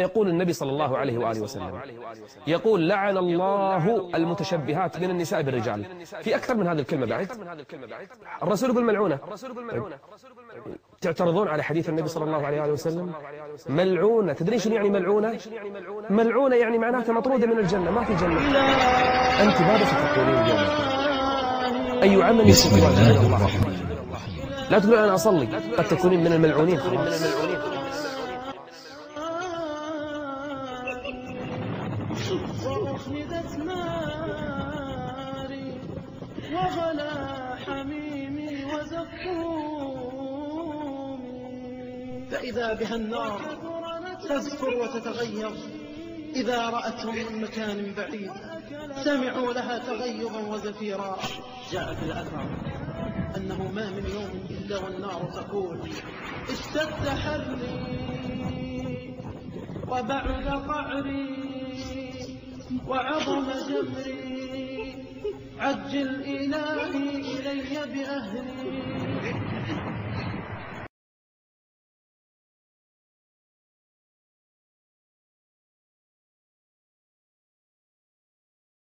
يقول النبي صلى الله عليه وآله وسلم. يقول لعن الله المتشبهات من النساء بالرجال. في أكثر من هذه الكلمة بعد. الرسول يقول ملعونة تعترضون على حديث النبي صلى الله عليه وآله وسلم؟ ملعونة. تدري شنو يعني ملعونة؟ ملعونة يعني معناتها مطرودة من الجنة. ما في جنة. أنت ماذا ستقولين اليوم؟ أي عمل بسم الله الرحمن لا تقول أنا أصلي. قد تكونين من الملعونين خلاص. وأخمدت ناري وغلا حميمي وزقومي. فإذا بها النار تزفر وتتغير إذا رأتهم من مكان بعيد سمعوا لها تغيظا وزفيرا. جاء في الأثر أنه ما من يوم إلا والنار تقول اشتد حري وبعد قعري. وعظم جمري. عجل إلهي إلي بأهلي.